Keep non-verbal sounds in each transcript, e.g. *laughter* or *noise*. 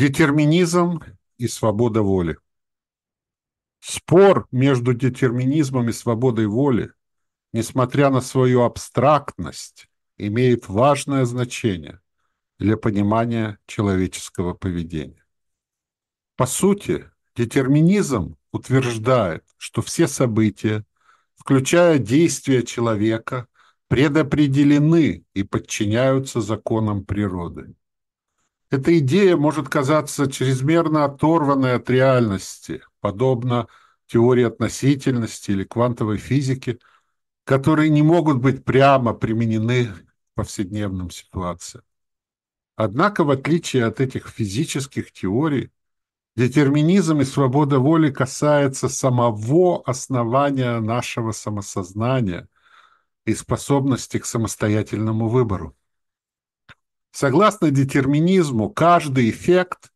Детерминизм и свобода воли. Спор между детерминизмом и свободой воли, несмотря на свою абстрактность, имеет важное значение для понимания человеческого поведения. По сути, детерминизм утверждает, что все события, включая действия человека, предопределены и подчиняются законам природы. Эта идея может казаться чрезмерно оторванной от реальности, подобно теории относительности или квантовой физике, которые не могут быть прямо применены в повседневным ситуациям. Однако, в отличие от этих физических теорий, детерминизм и свобода воли касается самого основания нашего самосознания и способности к самостоятельному выбору. Согласно детерминизму, каждый эффект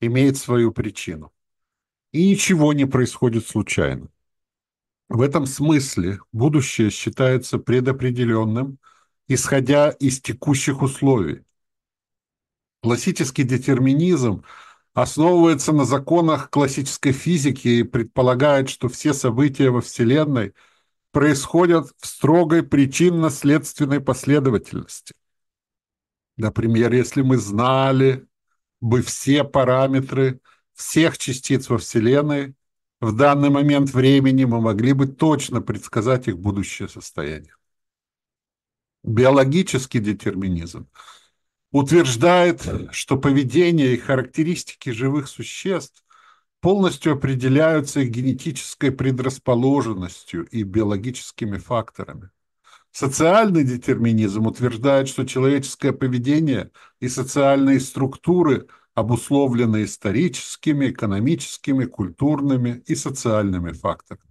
имеет свою причину. И ничего не происходит случайно. В этом смысле будущее считается предопределенным, исходя из текущих условий. Классический детерминизм основывается на законах классической физики и предполагает, что все события во Вселенной происходят в строгой причинно-следственной последовательности – Например, если мы знали бы все параметры всех частиц во Вселенной, в данный момент времени мы могли бы точно предсказать их будущее состояние. Биологический детерминизм утверждает, что поведение и характеристики живых существ полностью определяются их генетической предрасположенностью и биологическими факторами. Социальный детерминизм утверждает, что человеческое поведение и социальные структуры обусловлены историческими, экономическими, культурными и социальными факторами.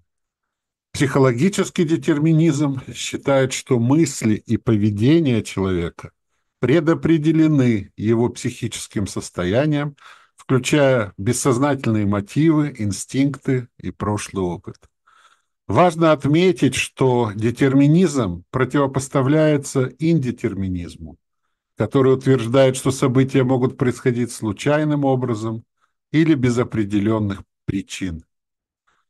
Психологический детерминизм считает, что мысли и поведение человека предопределены его психическим состоянием, включая бессознательные мотивы, инстинкты и прошлый опыт. Важно отметить, что детерминизм противопоставляется индетерминизму, который утверждает, что события могут происходить случайным образом или без определенных причин.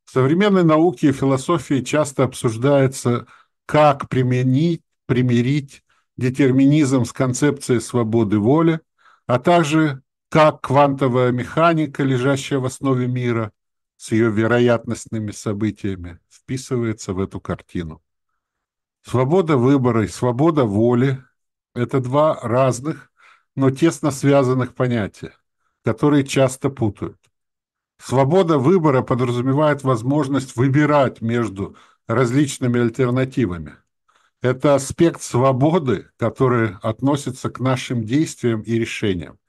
В современной науке и философии часто обсуждается, как применить, примирить детерминизм с концепцией свободы воли, а также как квантовая механика, лежащая в основе мира, с ее вероятностными событиями, вписывается в эту картину. Свобода выбора и свобода воли – это два разных, но тесно связанных понятия, которые часто путают. Свобода выбора подразумевает возможность выбирать между различными альтернативами. Это аспект свободы, который относится к нашим действиям и решениям.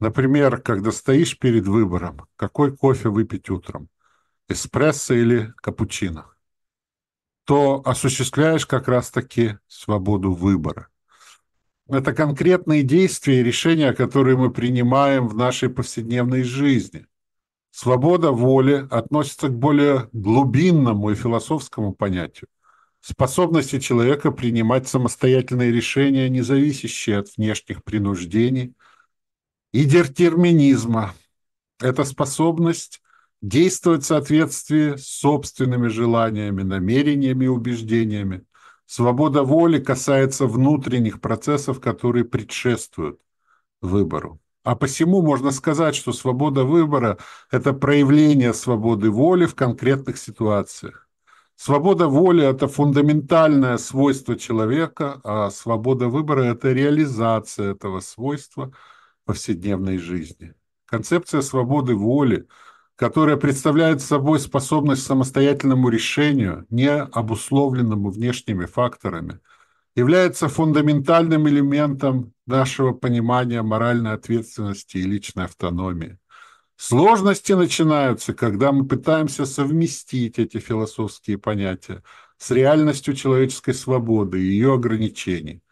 Например, когда стоишь перед выбором, какой кофе выпить утром – эспрессо или капучино, то осуществляешь как раз-таки свободу выбора. Это конкретные действия и решения, которые мы принимаем в нашей повседневной жизни. Свобода воли относится к более глубинному и философскому понятию. Способности человека принимать самостоятельные решения, не зависящие от внешних принуждений, и детерминизма. Это способность действовать в соответствии с собственными желаниями, намерениями и убеждениями. Свобода воли касается внутренних процессов, которые предшествуют выбору. А посему можно сказать, что свобода выбора – это проявление свободы воли в конкретных ситуациях. Свобода воли – это фундаментальное свойство человека, а свобода выбора – это реализация этого свойства повседневной жизни. Концепция свободы воли – которая представляет собой способность к самостоятельному решению, не обусловленному внешними факторами, является фундаментальным элементом нашего понимания моральной ответственности и личной автономии. Сложности начинаются, когда мы пытаемся совместить эти философские понятия с реальностью человеческой свободы и ее ограничений –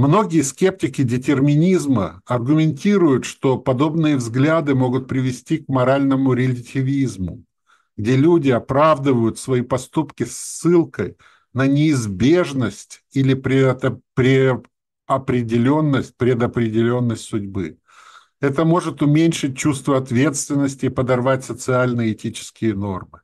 Многие скептики детерминизма аргументируют, что подобные взгляды могут привести к моральному релятивизму, где люди оправдывают свои поступки ссылкой на неизбежность или преопределенность, предопределенность судьбы. Это может уменьшить чувство ответственности и подорвать социальные и этические нормы.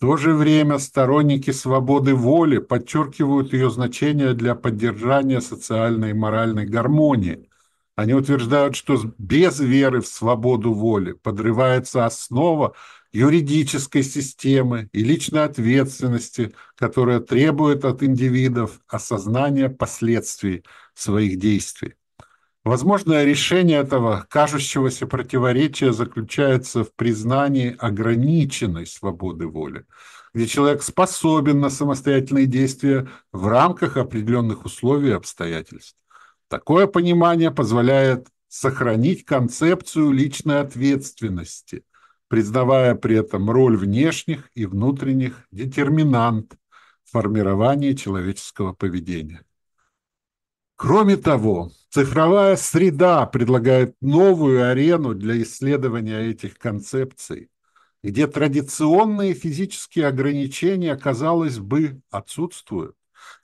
То же время сторонники свободы воли подчеркивают ее значение для поддержания социальной и моральной гармонии. Они утверждают, что без веры в свободу воли подрывается основа юридической системы и личной ответственности, которая требует от индивидов осознания последствий своих действий. Возможное решение этого кажущегося противоречия заключается в признании ограниченной свободы воли, где человек способен на самостоятельные действия в рамках определенных условий и обстоятельств. Такое понимание позволяет сохранить концепцию личной ответственности, признавая при этом роль внешних и внутренних детерминант в формировании человеческого поведения. Кроме того, цифровая среда предлагает новую арену для исследования этих концепций, где традиционные физические ограничения, казалось бы, отсутствуют,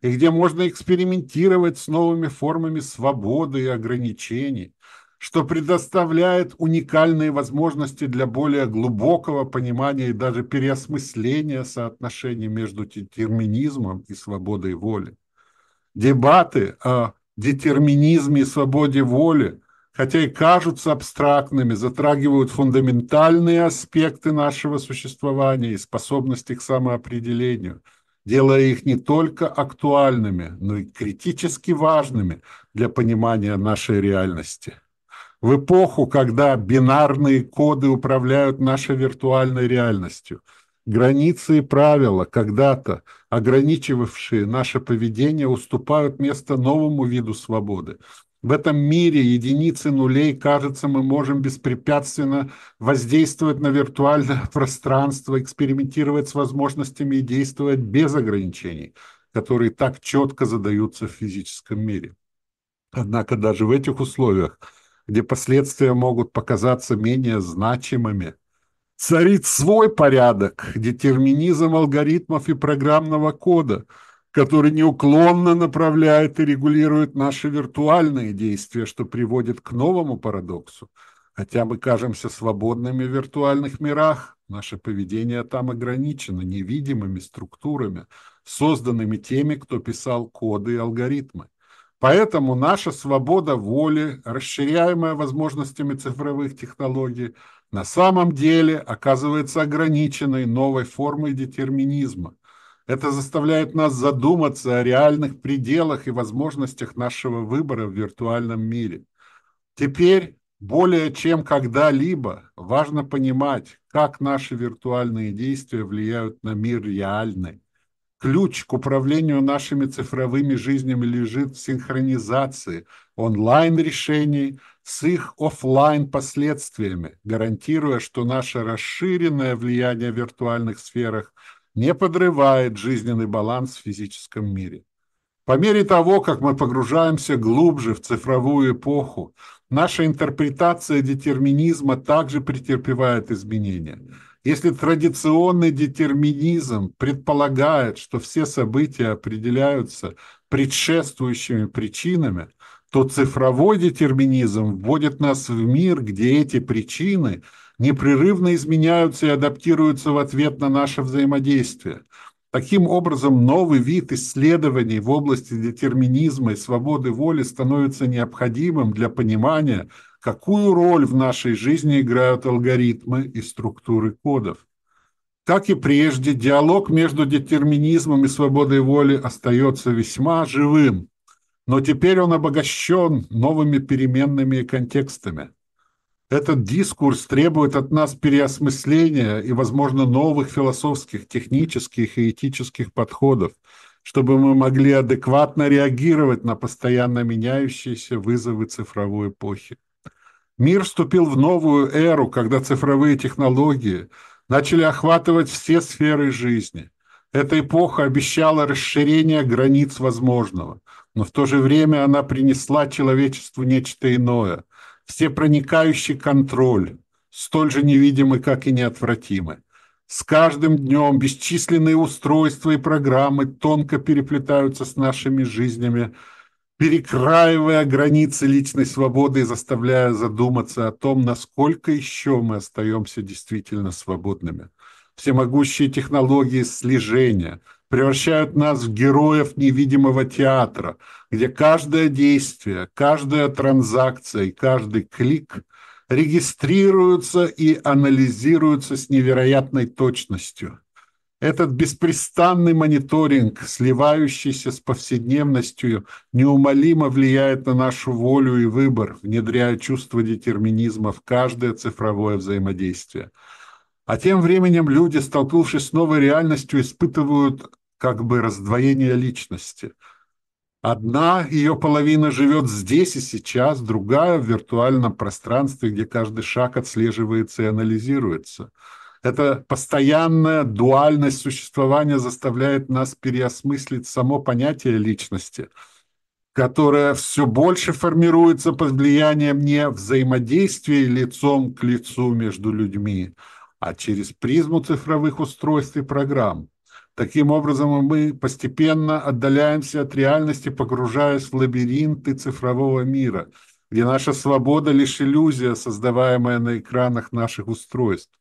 и где можно экспериментировать с новыми формами свободы и ограничений, что предоставляет уникальные возможности для более глубокого понимания и даже переосмысления соотношений между детерминизмом и свободой воли. Дебаты о детерминизме и свободе воли, хотя и кажутся абстрактными, затрагивают фундаментальные аспекты нашего существования и способности к самоопределению, делая их не только актуальными, но и критически важными для понимания нашей реальности. В эпоху, когда бинарные коды управляют нашей виртуальной реальностью – Границы и правила, когда-то ограничивавшие наше поведение, уступают место новому виду свободы. В этом мире единицы нулей, кажется, мы можем беспрепятственно воздействовать на виртуальное *laughs* пространство, экспериментировать с возможностями и действовать без ограничений, которые так четко задаются в физическом мире. Однако даже в этих условиях, где последствия могут показаться менее значимыми, Царит свой порядок, детерминизм алгоритмов и программного кода, который неуклонно направляет и регулирует наши виртуальные действия, что приводит к новому парадоксу. Хотя мы кажемся свободными в виртуальных мирах, наше поведение там ограничено невидимыми структурами, созданными теми, кто писал коды и алгоритмы. Поэтому наша свобода воли, расширяемая возможностями цифровых технологий, на самом деле оказывается ограниченной новой формой детерминизма. Это заставляет нас задуматься о реальных пределах и возможностях нашего выбора в виртуальном мире. Теперь более чем когда-либо важно понимать, как наши виртуальные действия влияют на мир реальный. Ключ к управлению нашими цифровыми жизнями лежит в синхронизации онлайн-решений с их офлайн последствиями, гарантируя, что наше расширенное влияние в виртуальных сферах не подрывает жизненный баланс в физическом мире. По мере того, как мы погружаемся глубже в цифровую эпоху, наша интерпретация детерминизма также претерпевает изменения. Если традиционный детерминизм предполагает, что все события определяются предшествующими причинами, то цифровой детерминизм вводит нас в мир, где эти причины непрерывно изменяются и адаптируются в ответ на наше взаимодействие. Таким образом, новый вид исследований в области детерминизма и свободы воли становится необходимым для понимания, какую роль в нашей жизни играют алгоритмы и структуры кодов. Как и прежде, диалог между детерминизмом и свободой воли остается весьма живым, но теперь он обогащен новыми переменными и контекстами. Этот дискурс требует от нас переосмысления и, возможно, новых философских, технических и этических подходов, чтобы мы могли адекватно реагировать на постоянно меняющиеся вызовы цифровой эпохи. Мир вступил в новую эру, когда цифровые технологии начали охватывать все сферы жизни. Эта эпоха обещала расширение границ возможного, но в то же время она принесла человечеству нечто иное, всепроникающий контроль, столь же невидимый, как и неотвратимый. С каждым днем бесчисленные устройства и программы тонко переплетаются с нашими жизнями, перекраивая границы личной свободы и заставляя задуматься о том, насколько еще мы остаемся действительно свободными. Всемогущие технологии слежения превращают нас в героев невидимого театра, где каждое действие, каждая транзакция и каждый клик регистрируются и анализируются с невероятной точностью – этот беспрестанный мониторинг, сливающийся с повседневностью, неумолимо влияет на нашу волю и выбор, внедряя чувство детерминизма в каждое цифровое взаимодействие. А тем временем люди, столкнувшись с новой реальностью, испытывают как бы раздвоение личности. Одна ее половина живет здесь и сейчас, другая в виртуальном пространстве, где каждый шаг отслеживается и анализируется – эта постоянная дуальность существования заставляет нас переосмыслить само понятие личности, которое все больше формируется под влиянием не взаимодействия лицом к лицу между людьми, а через призму цифровых устройств и программ. Таким образом, мы постепенно отдаляемся от реальности, погружаясь в лабиринты цифрового мира, где наша свобода лишь иллюзия, создаваемая на экранах наших устройств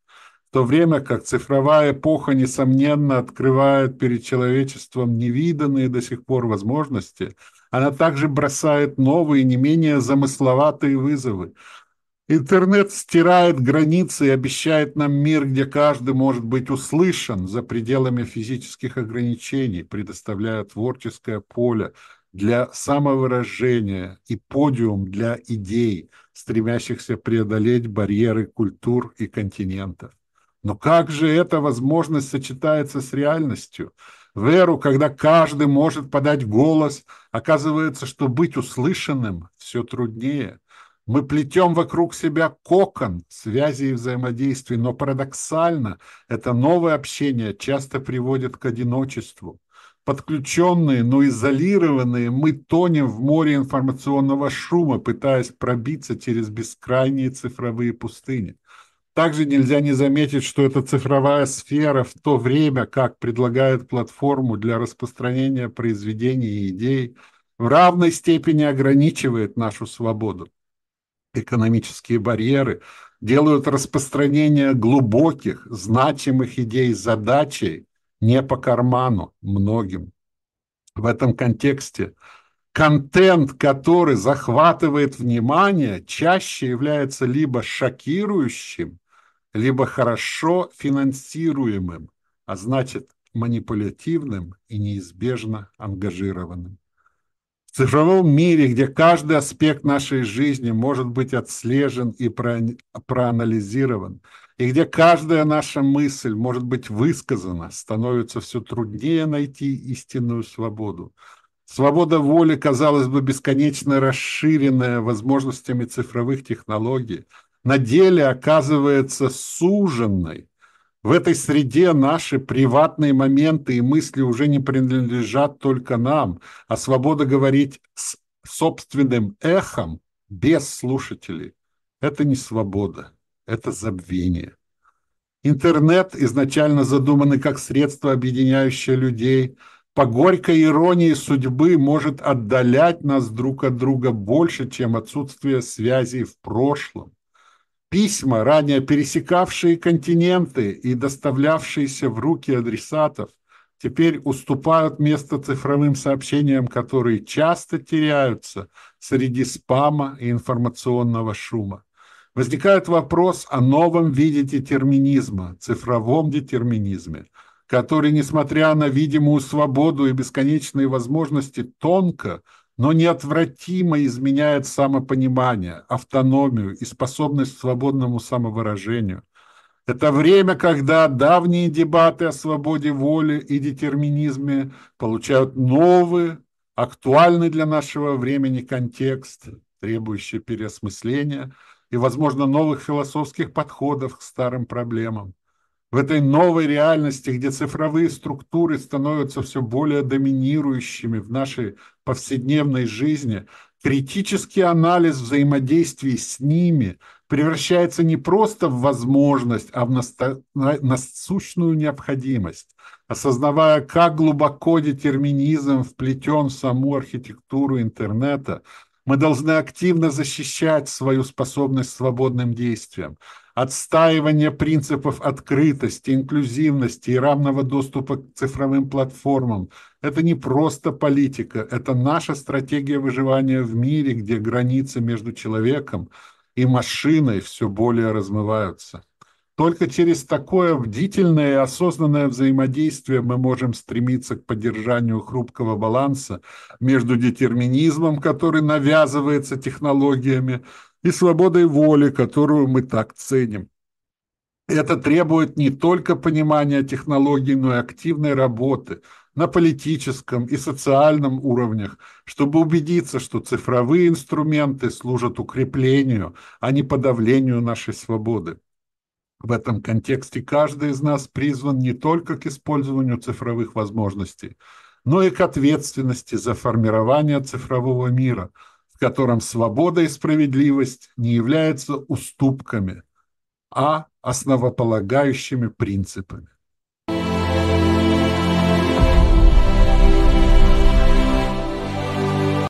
то время как цифровая эпоха, несомненно, открывает перед человечеством невиданные до сих пор возможности, она также бросает новые, не менее замысловатые вызовы. Интернет стирает границы и обещает нам мир, где каждый может быть услышан за пределами физических ограничений, предоставляя творческое поле для самовыражения и подиум для идей, стремящихся преодолеть барьеры культур и континентов. Но как же эта возможность сочетается с реальностью? В эру, когда каждый может подать голос, оказывается, что быть услышанным все труднее. Мы плетем вокруг себя кокон связи и взаимодействий, но парадоксально это новое общение часто приводит к одиночеству. Подключенные, но изолированные, мы тонем в море информационного шума, пытаясь пробиться через бескрайние цифровые пустыни. Также нельзя не заметить, что эта цифровая сфера в то время, как предлагает платформу для распространения произведений и идей, в равной степени ограничивает нашу свободу. Экономические барьеры делают распространение глубоких, значимых идей задачей не по карману многим. В этом контексте контент, который захватывает внимание, чаще является либо шокирующим, либо хорошо финансируемым, а значит манипулятивным и неизбежно ангажированным. В цифровом мире, где каждый аспект нашей жизни может быть отслежен и проанализирован, и где каждая наша мысль может быть высказана, становится все труднее найти истинную свободу. Свобода воли, казалось бы, бесконечно расширенная возможностями цифровых технологий – на деле оказывается суженной. В этой среде наши приватные моменты и мысли уже не принадлежат только нам, а свобода говорить с собственным эхом без слушателей – это не свобода, это забвение. Интернет, изначально задуманный как средство, объединяющее людей, по горькой иронии судьбы может отдалять нас друг от друга больше, чем отсутствие связей в прошлом. Письма, ранее пересекавшие континенты и доставлявшиеся в руки адресатов, теперь уступают место цифровым сообщениям, которые часто теряются среди спама и информационного шума. Возникает вопрос о новом виде детерминизма, цифровом детерминизме, который, несмотря на видимую свободу и бесконечные возможности, тонко но неотвратимо изменяет самопонимание, автономию и способность к свободному самовыражению. Это время, когда давние дебаты о свободе воли и детерминизме получают новый, актуальный для нашего времени контекст, требующий переосмысления и, возможно, новых философских подходов к старым проблемам. В этой новой реальности, где цифровые структуры становятся все более доминирующими в нашей повседневной жизни, критический анализ взаимодействий с ними превращается не просто в возможность, а в насущную необходимость. Осознавая, как глубоко детерминизм вплетен в саму архитектуру интернета, мы должны активно защищать свою способность к свободным действиям. Отстаивание принципов открытости, инклюзивности и равного доступа к цифровым платформам – это не просто политика, это наша стратегия выживания в мире, где границы между человеком и машиной все более размываются. Только через такое бдительное и осознанное взаимодействие мы можем стремиться к поддержанию хрупкого баланса между детерминизмом, который навязывается технологиями, и свободой воли, которую мы так ценим. Это требует не только понимания технологий, но и активной работы на политическом и социальном уровнях, чтобы убедиться, что цифровые инструменты служат укреплению, а не подавлению нашей свободы. В этом контексте каждый из нас призван не только к использованию цифровых возможностей, но и к ответственности за формирование цифрового мира, котором свобода и справедливость не являются уступками, а основополагающими принципами.